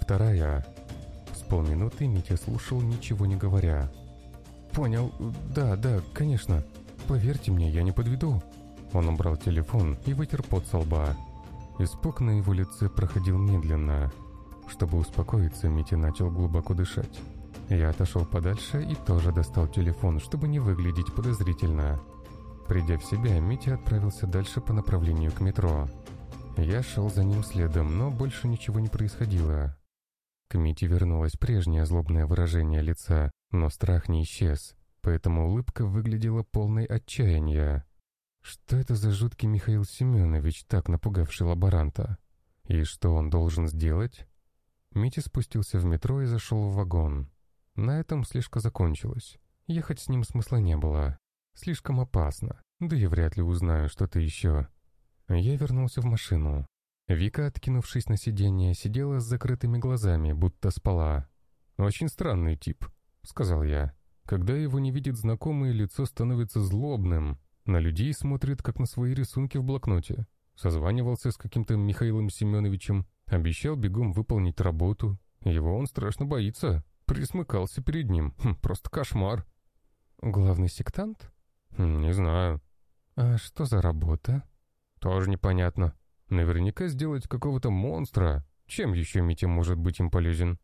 Вторая. С полминуты Митя слушал, ничего не говоря. «Понял. Да, да, конечно. Поверьте мне, я не подведу». Он убрал телефон и вытер пот со лба. Испуг на его лице проходил медленно. Чтобы успокоиться, Митя начал глубоко дышать. Я отошел подальше и тоже достал телефон, чтобы не выглядеть подозрительно. Придя в себя, Митя отправился дальше по направлению к метро. Я шел за ним следом, но больше ничего не происходило. К Мите вернулось прежнее злобное выражение лица, но страх не исчез, поэтому улыбка выглядела полной отчаяния. Что это за жуткий Михаил Семенович, так напугавший лаборанта? И что он должен сделать? Митя спустился в метро и зашел в вагон. На этом слишком закончилось. Ехать с ним смысла не было. Слишком опасно, да и вряд ли узнаю что-то еще. Я вернулся в машину. Вика, откинувшись на сиденье, сидела с закрытыми глазами, будто спала. «Очень странный тип», — сказал я. «Когда его не видит знакомое, лицо становится злобным, на людей смотрит, как на свои рисунки в блокноте. Созванивался с каким-то Михаилом Семеновичем, обещал бегом выполнить работу. Его он страшно боится. Присмыкался перед ним. Хм, просто кошмар. Главный сектант? Не знаю. А что за работа? Тоже непонятно. Наверняка сделать какого-то монстра. Чем еще Митя может быть им полезен?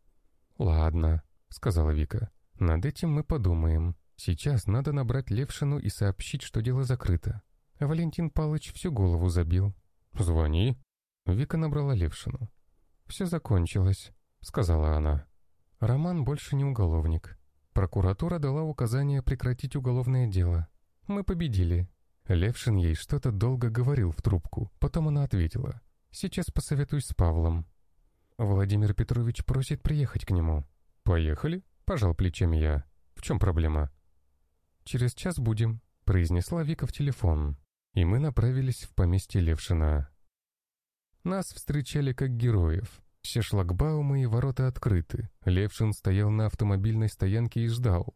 Ладно, сказала Вика. Над этим мы подумаем. Сейчас надо набрать Левшину и сообщить, что дело закрыто. Валентин Палыч всю голову забил. «Звони». Вика набрала Левшину. «Все закончилось», — сказала она. «Роман больше не уголовник. Прокуратура дала указание прекратить уголовное дело. Мы победили». Левшин ей что-то долго говорил в трубку, потом она ответила. «Сейчас посоветуюсь с Павлом». Владимир Петрович просит приехать к нему. «Поехали?» — пожал плечами я. «В чем проблема?» «Через час будем», — произнесла Вика в телефон. И мы направились в поместье Левшина. Нас встречали как героев. Все шлагбаумы и ворота открыты. Левшин стоял на автомобильной стоянке и ждал.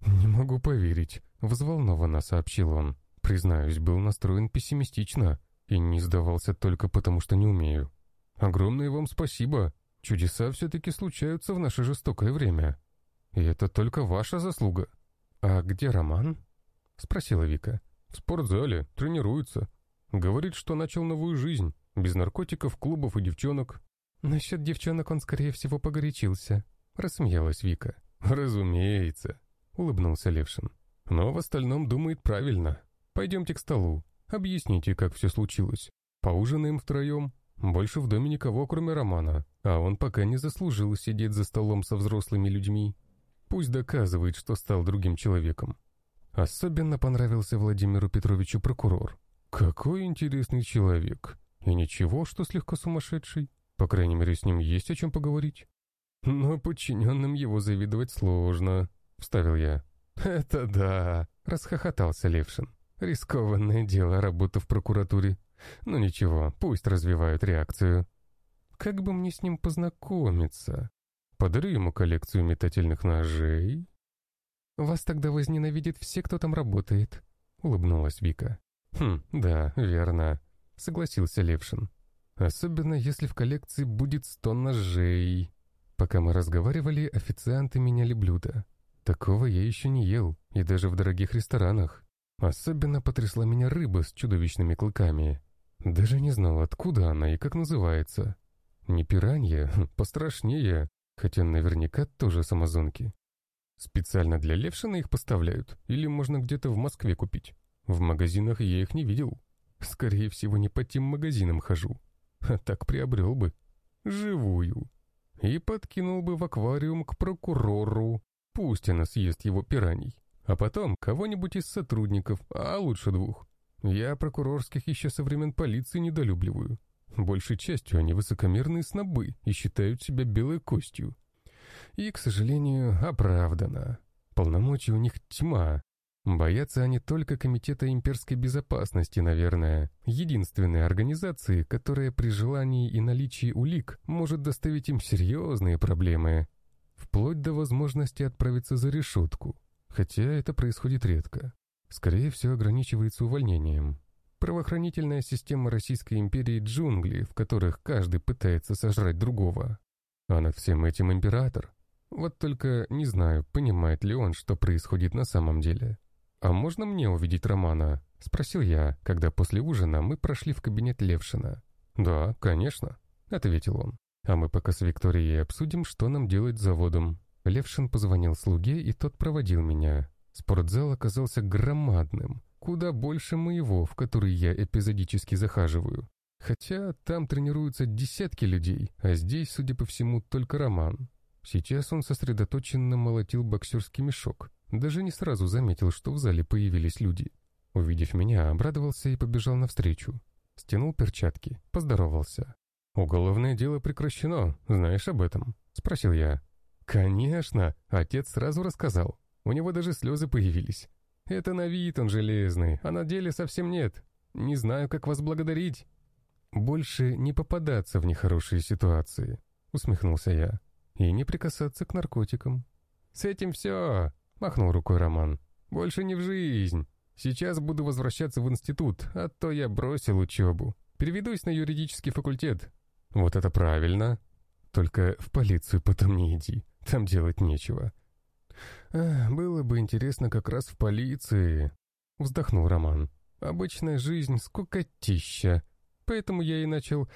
«Не могу поверить», — взволнованно сообщил он. «Признаюсь, был настроен пессимистично и не сдавался только потому, что не умею. Огромное вам спасибо. Чудеса все-таки случаются в наше жестокое время. И это только ваша заслуга». «А где Роман?» — спросила Вика. «В спортзале, тренируется. Говорит, что начал новую жизнь, без наркотиков, клубов и девчонок». «Насчет девчонок он, скорее всего, погорячился», — рассмеялась Вика. «Разумеется», — улыбнулся Левшин. «Но в остальном думает правильно. Пойдемте к столу. Объясните, как все случилось. Поужинаем втроем. Больше в доме никого, кроме Романа, а он пока не заслужил сидеть за столом со взрослыми людьми. Пусть доказывает, что стал другим человеком. Особенно понравился Владимиру Петровичу прокурор. Какой интересный человек. И ничего, что слегка сумасшедший. По крайней мере, с ним есть о чем поговорить. Но подчиненным его завидовать сложно, вставил я. Это да, расхохотался Левшин. Рискованное дело работа в прокуратуре. Но ничего, пусть развивают реакцию. Как бы мне с ним познакомиться? Подарю ему коллекцию метательных ножей. Вас тогда возненавидят все, кто там работает, улыбнулась Вика. Хм, да, верно, согласился Левшин. Особенно если в коллекции будет сто ножей. Пока мы разговаривали, официанты меняли блюда. Такого я еще не ел, и даже в дорогих ресторанах. Особенно потрясла меня рыба с чудовищными клыками. Даже не знал, откуда она и как называется. Не пиранья, пострашнее, хотя наверняка тоже с Амазонки. Специально для Левшина их поставляют, или можно где-то в Москве купить. В магазинах я их не видел. Скорее всего, не по тем магазинам хожу. А так приобрел бы. Живую. И подкинул бы в аквариум к прокурору. Пусть она съест его пираний. А потом кого-нибудь из сотрудников, а лучше двух. Я прокурорских еще со времен полиции недолюбливаю. Большей частью они высокомерные снобы и считают себя белой костью. И, к сожалению, оправдано. Полномочий у них тьма. Боятся они только Комитета имперской безопасности, наверное. Единственной организации, которая при желании и наличии улик может доставить им серьезные проблемы. Вплоть до возможности отправиться за решетку. Хотя это происходит редко. Скорее всего, ограничивается увольнением. Правоохранительная система Российской империи джунгли, в которых каждый пытается сожрать другого. А над всем этим император. Вот только не знаю, понимает ли он, что происходит на самом деле. «А можно мне увидеть Романа?» — спросил я, когда после ужина мы прошли в кабинет Левшина. «Да, конечно», — ответил он. «А мы пока с Викторией обсудим, что нам делать с заводом». Левшин позвонил слуге, и тот проводил меня. Спортзал оказался громадным, куда больше моего, в который я эпизодически захаживаю. Хотя там тренируются десятки людей, а здесь, судя по всему, только Роман. Сейчас он сосредоточенно молотил боксерский мешок. Даже не сразу заметил, что в зале появились люди. Увидев меня, обрадовался и побежал навстречу. Стянул перчатки, поздоровался. «Уголовное дело прекращено, знаешь об этом?» — спросил я. «Конечно!» — отец сразу рассказал. У него даже слезы появились. «Это на вид он железный, а на деле совсем нет. Не знаю, как вас благодарить». «Больше не попадаться в нехорошие ситуации», — усмехнулся я. «И не прикасаться к наркотикам». «С этим все!» — махнул рукой Роман. «Больше не в жизнь. Сейчас буду возвращаться в институт, а то я бросил учебу. Переведусь на юридический факультет». «Вот это правильно. Только в полицию потом не иди, там делать нечего». «Ах, было бы интересно как раз в полиции», — вздохнул Роман. «Обычная жизнь скукотища, поэтому я и начал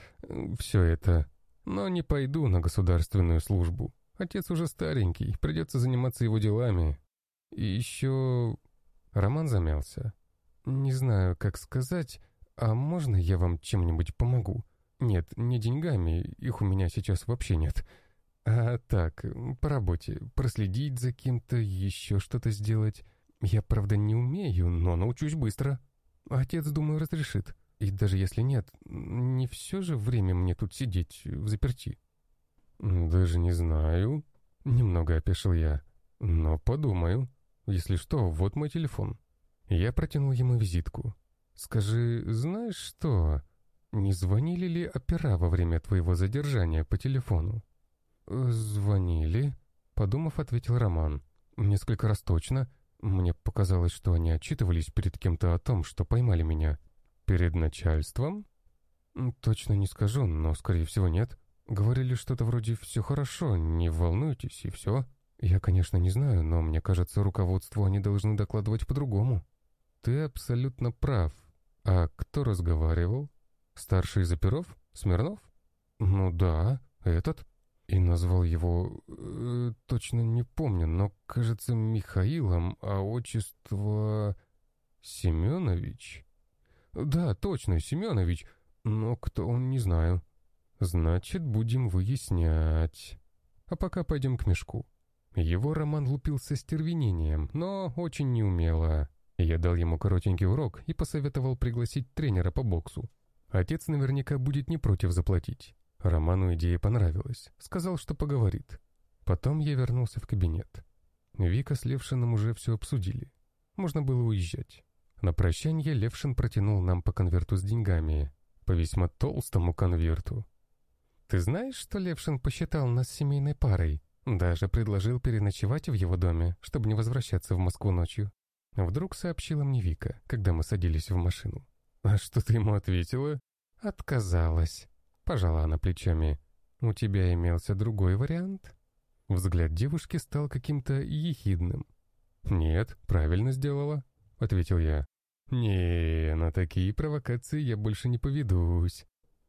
все это. Но не пойду на государственную службу. Отец уже старенький, придется заниматься его делами. И еще...» Роман замялся. «Не знаю, как сказать, а можно я вам чем-нибудь помогу? Нет, не деньгами, их у меня сейчас вообще нет. А так, по работе, проследить за кем-то, еще что-то сделать. Я, правда, не умею, но научусь быстро. Отец, думаю, разрешит. И даже если нет, не все же время мне тут сидеть в заперти». «Даже не знаю», — немного опешил я. «Но подумаю». Если что, вот мой телефон». Я протянул ему визитку. «Скажи, знаешь что, не звонили ли опера во время твоего задержания по телефону?» «Звонили», — подумав, ответил Роман. «Несколько раз точно. Мне показалось, что они отчитывались перед кем-то о том, что поймали меня». «Перед начальством?» «Точно не скажу, но, скорее всего, нет. Говорили что-то вроде «все хорошо, не волнуйтесь» и все». «Я, конечно, не знаю, но мне кажется, руководству они должны докладывать по-другому». «Ты абсолютно прав. А кто разговаривал? Старший из оперов? Смирнов?» «Ну да, этот». И назвал его... Э, точно не помню, но, кажется, Михаилом, а отчество... Семенович?» «Да, точно, Семенович, но кто он, не знаю». «Значит, будем выяснять. А пока пойдем к мешку». Его роман лупился стервенением, но очень неумело. Я дал ему коротенький урок и посоветовал пригласить тренера по боксу. Отец наверняка будет не против заплатить. Роману идея понравилась. Сказал, что поговорит. Потом я вернулся в кабинет. Вика с Левшиным уже все обсудили. Можно было уезжать. На прощание Левшин протянул нам по конверту с деньгами. По весьма толстому конверту. «Ты знаешь, что Левшин посчитал нас семейной парой?» Даже предложил переночевать в его доме, чтобы не возвращаться в Москву ночью. Вдруг сообщила мне Вика, когда мы садились в машину. «А что ты ему ответила?» «Отказалась», — пожала она плечами. «У тебя имелся другой вариант?» Взгляд девушки стал каким-то ехидным. «Нет, правильно сделала», — ответил я. «Не, на такие провокации я больше не поведусь».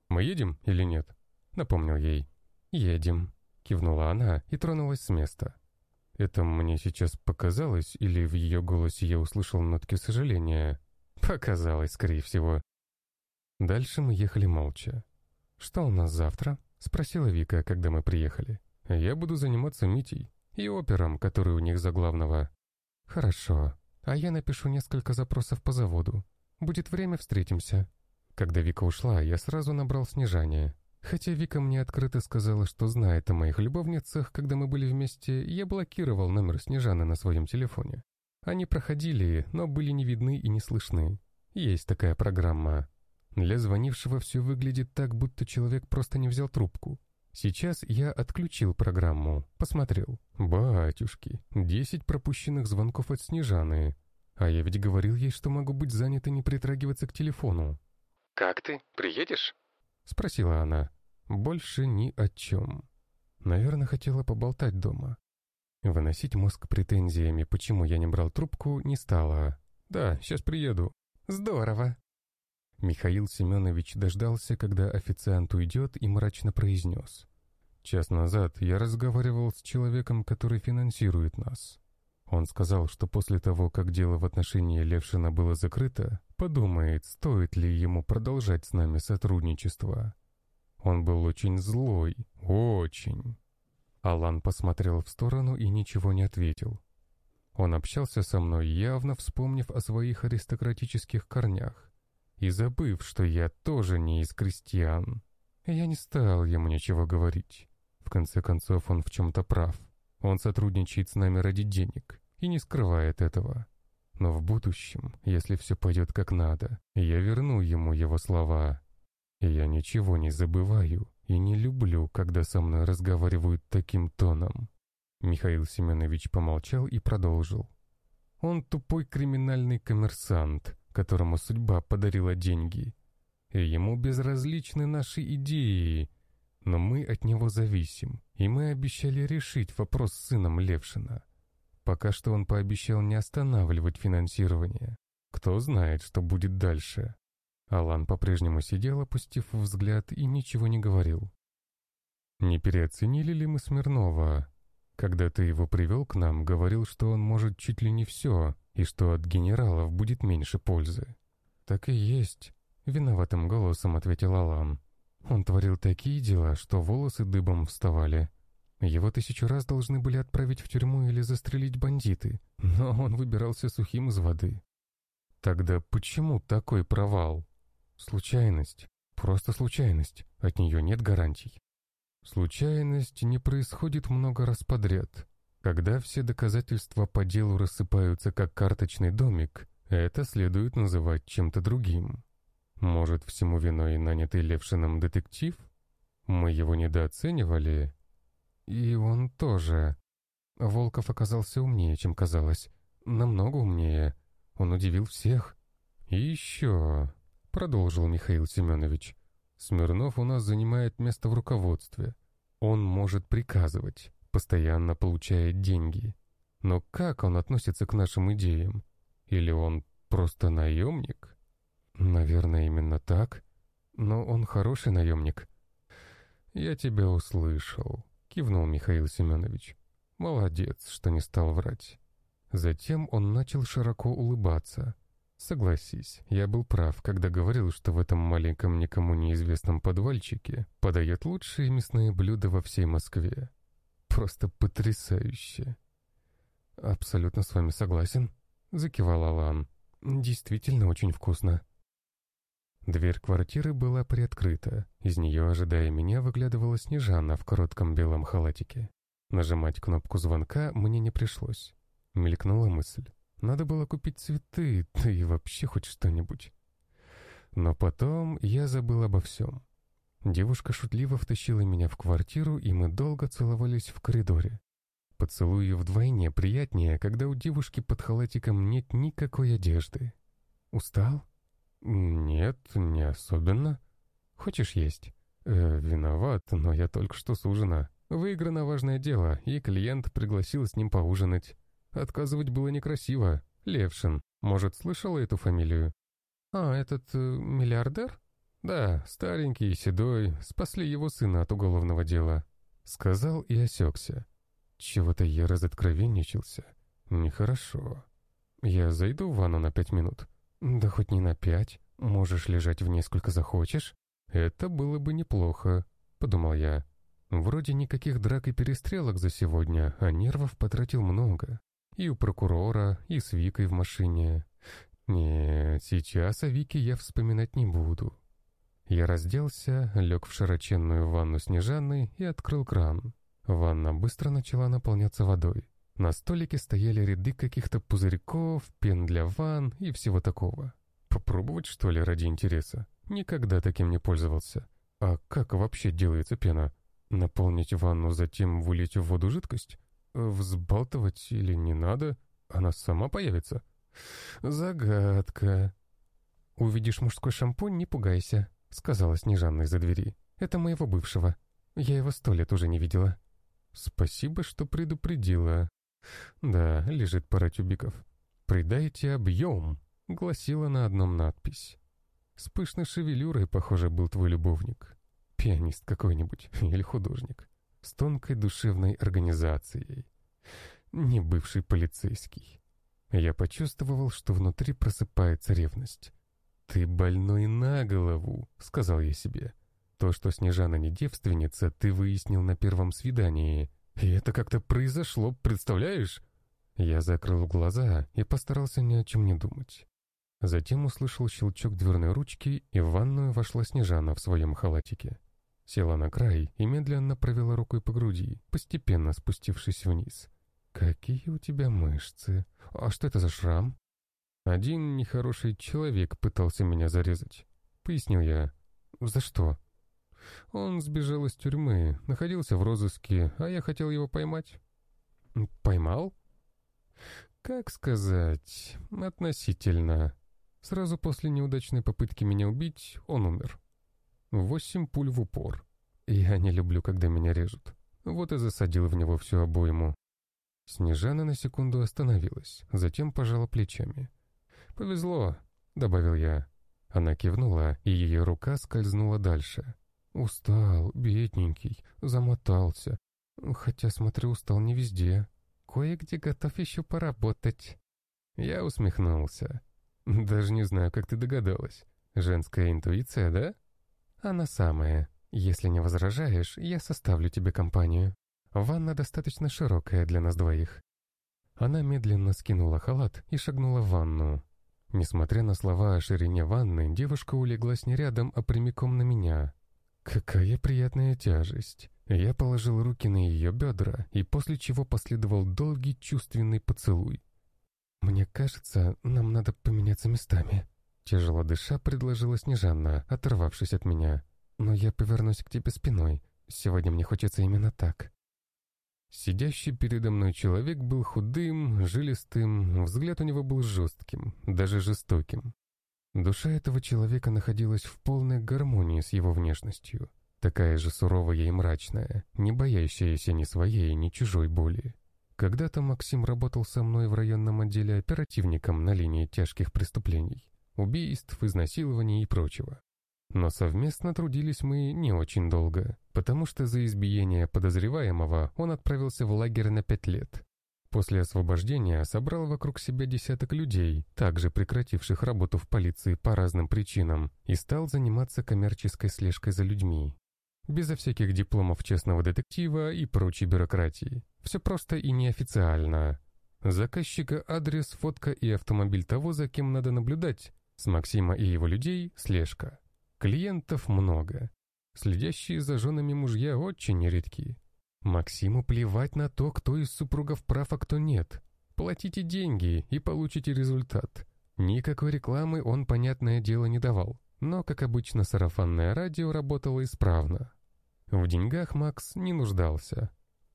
«Мы едем или нет?» — напомнил ей. «Едем», Кивнула она и тронулась с места. Это мне сейчас показалось, или в ее голосе я услышал нотки сожаления? Показалось, скорее всего. Дальше мы ехали молча. «Что у нас завтра?» — спросила Вика, когда мы приехали. «Я буду заниматься Митей и опером, который у них за главного». «Хорошо. А я напишу несколько запросов по заводу. Будет время, встретимся». Когда Вика ушла, я сразу набрал снижание. Хотя Вика мне открыто сказала, что знает о моих любовницах, когда мы были вместе, я блокировал номер Снежаны на своем телефоне. Они проходили, но были не видны и не слышны. Есть такая программа. Для звонившего все выглядит так, будто человек просто не взял трубку. Сейчас я отключил программу, посмотрел. Батюшки, 10 пропущенных звонков от Снежаны. А я ведь говорил ей, что могу быть занят и не притрагиваться к телефону. «Как ты? Приедешь?» — спросила она. «Больше ни о чем». Наверное, хотела поболтать дома. Выносить мозг претензиями, почему я не брал трубку, не стала. «Да, сейчас приеду». «Здорово». Михаил Семенович дождался, когда официант уйдет, и мрачно произнес. «Час назад я разговаривал с человеком, который финансирует нас. Он сказал, что после того, как дело в отношении Левшина было закрыто, подумает, стоит ли ему продолжать с нами сотрудничество. Он был очень злой, очень. Алан посмотрел в сторону и ничего не ответил. Он общался со мной, явно вспомнив о своих аристократических корнях и забыв, что я тоже не из крестьян. Я не стал ему ничего говорить. В конце концов, он в чем-то прав. Он сотрудничает с нами ради денег и не скрывает этого. Но в будущем, если все пойдет как надо, я верну ему его слова. Я ничего не забываю и не люблю, когда со мной разговаривают таким тоном. Михаил Семенович помолчал и продолжил. Он тупой криминальный коммерсант, которому судьба подарила деньги. И ему безразличны наши идеи, но мы от него зависим, и мы обещали решить вопрос с сыном Левшина. Пока что он пообещал не останавливать финансирование. Кто знает, что будет дальше. Алан по-прежнему сидел, опустив взгляд, и ничего не говорил. «Не переоценили ли мы Смирнова? Когда ты его привел к нам, говорил, что он может чуть ли не все, и что от генералов будет меньше пользы». «Так и есть», — виноватым голосом ответил Алан. Он творил такие дела, что волосы дыбом вставали. Его тысячу раз должны были отправить в тюрьму или застрелить бандиты, но он выбирался сухим из воды. Тогда почему такой провал? Случайность. Просто случайность. От нее нет гарантий. Случайность не происходит много раз подряд. Когда все доказательства по делу рассыпаются как карточный домик, это следует называть чем-то другим. Может, всему виной нанятый Левшином детектив? Мы его недооценивали? И он тоже. Волков оказался умнее, чем казалось. Намного умнее. Он удивил всех. И еще, продолжил Михаил Семенович, Смирнов у нас занимает место в руководстве. Он может приказывать, постоянно получает деньги. Но как он относится к нашим идеям? Или он просто наемник? «Наверное, именно так. Но он хороший наемник». «Я тебя услышал», — кивнул Михаил Семенович. «Молодец, что не стал врать». Затем он начал широко улыбаться. Согласись, я был прав, когда говорил, что в этом маленьком никому неизвестном подвальчике подают лучшие мясные блюда во всей Москве. Просто потрясающе. «Абсолютно с вами согласен», — закивал Алан. «Действительно очень вкусно». Дверь квартиры была приоткрыта. Из нее, ожидая меня, выглядывала Снежана в коротком белом халатике. Нажимать кнопку звонка мне не пришлось. Мелькнула мысль. Надо было купить цветы, да и вообще хоть что-нибудь. Но потом я забыл обо всем. Девушка шутливо втащила меня в квартиру, и мы долго целовались в коридоре. Поцелуи вдвойне приятнее, когда у девушки под халатиком нет никакой одежды. «Устал?» «Нет, не особенно. Хочешь есть?» э, «Виноват, но я только что с ужина. Выиграно важное дело, и клиент пригласил с ним поужинать. Отказывать было некрасиво. Левшин. Может, слышала эту фамилию?» «А, этот э, миллиардер?» «Да, старенький и седой. Спасли его сына от уголовного дела». Сказал и осекся. Чего-то я разоткровенничался. Нехорошо. Я зайду в ванну на пять минут. «Да хоть не на пять. Можешь лежать в несколько захочешь. Это было бы неплохо», — подумал я. Вроде никаких драк и перестрелок за сегодня, а нервов потратил много. И у прокурора, и с Викой в машине. Нет, сейчас о Вике я вспоминать не буду. Я разделся, лег в широченную ванну Снежаны и открыл кран. Ванна быстро начала наполняться водой. На столике стояли ряды каких-то пузырьков, пен для ванн и всего такого. Попробовать, что ли, ради интереса? Никогда таким не пользовался. А как вообще делается пена? Наполнить ванну, затем вылить в воду жидкость? Взбалтывать или не надо? Она сама появится? Загадка. «Увидишь мужской шампунь, не пугайся», — сказала Снежанна из-за двери. «Это моего бывшего. Я его сто лет уже не видела». Спасибо, что предупредила. Да, лежит пара тюбиков. «Придайте объем», — гласила на одном надпись. С пышной шевелюрой, похоже, был твой любовник. Пианист какой-нибудь или художник. С тонкой душевной организацией. Не бывший полицейский. Я почувствовал, что внутри просыпается ревность. «Ты больной на голову», — сказал я себе. «То, что Снежана не девственница, ты выяснил на первом свидании. И это как-то произошло, представляешь?» Я закрыл глаза и постарался ни о чем не думать. Затем услышал щелчок дверной ручки, и в ванную вошла Снежана в своем халатике. Села на край и медленно провела рукой по груди, постепенно спустившись вниз. «Какие у тебя мышцы! А что это за шрам?» «Один нехороший человек пытался меня зарезать», — пояснил я. «За что?» «Он сбежал из тюрьмы, находился в розыске, а я хотел его поймать». «Поймал?» «Как сказать, относительно. Сразу после неудачной попытки меня убить он умер. Восемь пуль в упор. Я не люблю, когда меня режут. Вот и засадил в него всю обойму. Снежана на секунду остановилась, затем пожала плечами. «Повезло», — добавил я. Она кивнула, и ее рука скользнула дальше. «Устал, бедненький, замотался. Хотя, смотрю, устал не везде. Кое-где готов еще поработать». Я усмехнулся. «Даже не знаю, как ты догадалась. Женская интуиция, да?» «Она самая. Если не возражаешь, я составлю тебе компанию. Ванна достаточно широкая для нас двоих». Она медленно скинула халат и шагнула в ванну. Несмотря на слова о ширине ванны, девушка улеглась не рядом, а прямиком на меня. Какая приятная тяжесть. Я положил руки на ее бедра, и после чего последовал долгий чувственный поцелуй. «Мне кажется, нам надо поменяться местами», — тяжело дыша предложила Снежанна, оторвавшись от меня. «Но я повернусь к тебе спиной. Сегодня мне хочется именно так». Сидящий передо мной человек был худым, жилистым, взгляд у него был жестким, даже жестоким. Душа этого человека находилась в полной гармонии с его внешностью, такая же суровая и мрачная, не боящаяся ни своей, ни чужой боли. Когда-то Максим работал со мной в районном отделе оперативником на линии тяжких преступлений, убийств, изнасилований и прочего. Но совместно трудились мы не очень долго, потому что за избиение подозреваемого он отправился в лагерь на пять лет. После освобождения собрал вокруг себя десяток людей, также прекративших работу в полиции по разным причинам, и стал заниматься коммерческой слежкой за людьми. Безо всяких дипломов честного детектива и прочей бюрократии. Все просто и неофициально. Заказчика адрес, фотка и автомобиль того, за кем надо наблюдать. С Максима и его людей слежка. Клиентов много. Следящие за женами мужья очень редки. Максиму плевать на то, кто из супругов прав, а кто нет. Платите деньги и получите результат. Никакой рекламы он, понятное дело, не давал. Но, как обычно, сарафанное радио работало исправно. В деньгах Макс не нуждался.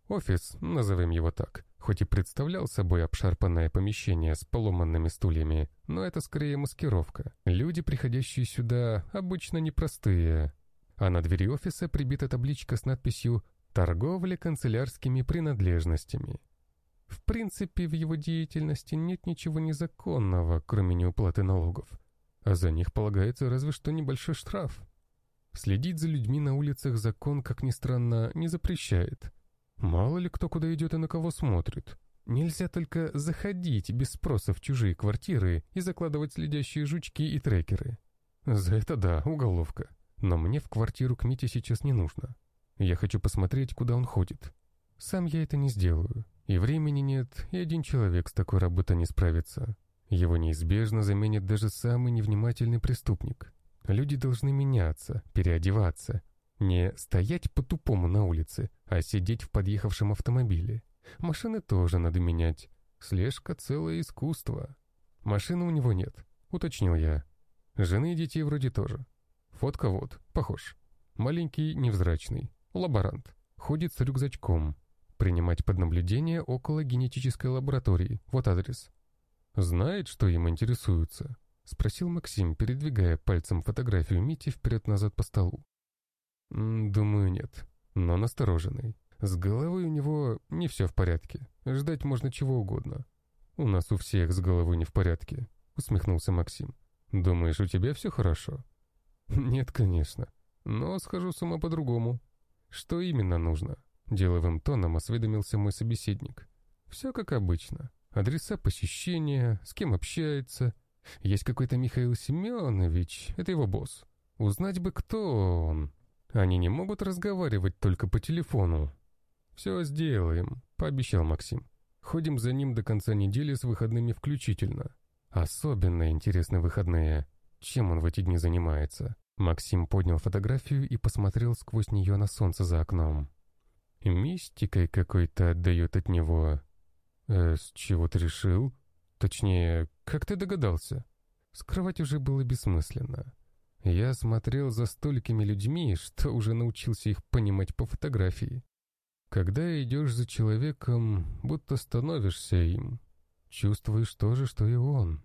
Офис, назовем его так, хоть и представлял собой обшарпанное помещение с поломанными стульями, но это скорее маскировка. Люди, приходящие сюда, обычно непростые. А на двери офиса прибита табличка с надписью «Торговля канцелярскими принадлежностями». В принципе, в его деятельности нет ничего незаконного, кроме неуплаты налогов. А за них полагается разве что небольшой штраф. Следить за людьми на улицах закон, как ни странно, не запрещает. Мало ли кто куда идет и на кого смотрит. Нельзя только заходить без спроса в чужие квартиры и закладывать следящие жучки и трекеры. За это да, уголовка. Но мне в квартиру к Мите сейчас не нужно. Я хочу посмотреть, куда он ходит. Сам я это не сделаю. И времени нет, и один человек с такой работой не справится. Его неизбежно заменит даже самый невнимательный преступник. Люди должны меняться, переодеваться, не стоять по-тупому на улице, а сидеть в подъехавшем автомобиле. Машины тоже надо менять. Слежка — целое искусство. Машины у него нет, уточнил я. Жены и детей вроде тоже. Фотка вот, похож. Маленький, невзрачный. Лаборант. Ходит с рюкзачком. Принимать под наблюдение около генетической лаборатории. Вот адрес. Знает, что им интересуются? Спросил Максим, передвигая пальцем фотографию Мити вперед-назад по столу. «Думаю, нет, но настороженный. С головой у него не все в порядке. Ждать можно чего угодно. У нас у всех с головой не в порядке, усмехнулся Максим. Думаешь, у тебя все хорошо? Нет, конечно. Но схожу с ума по-другому. Что именно нужно? Деловым тоном осведомился мой собеседник. Все как обычно. Адреса посещения, с кем общается. Есть какой-то Михаил Семенович, это его босс. Узнать бы, кто он. Они не могут разговаривать только по телефону. «Все сделаем», — пообещал Максим. «Ходим за ним до конца недели с выходными включительно. Особенно интересны выходные. Чем он в эти дни занимается?» Максим поднял фотографию и посмотрел сквозь нее на солнце за окном. «Мистикой какой-то отдает от него. Э, с чего ты решил? Точнее, как ты догадался?» Скрывать уже было бессмысленно. Я смотрел за столькими людьми, что уже научился их понимать по фотографии. Когда идешь за человеком, будто становишься им. Чувствуешь то же, что и он.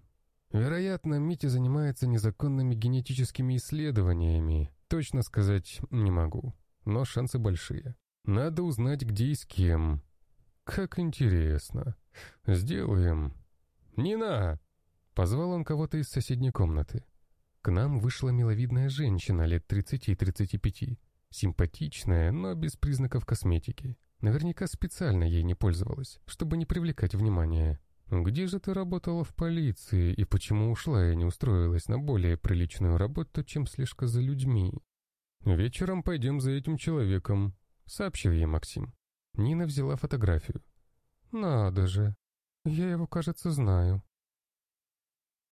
Вероятно, Митя занимается незаконными генетическими исследованиями. Точно сказать не могу, но шансы большие. Надо узнать, где и с кем. Как интересно. Сделаем. «Нина!» Позвал он кого-то из соседней комнаты. К нам вышла миловидная женщина лет 30-35. Симпатичная, но без признаков косметики. Наверняка специально ей не пользовалась, чтобы не привлекать внимания. «Где же ты работала в полиции и почему ушла и не устроилась на более приличную работу, чем слежка за людьми?» «Вечером пойдем за этим человеком», — сообщил ей Максим. Нина взяла фотографию. «Надо же. Я его, кажется, знаю.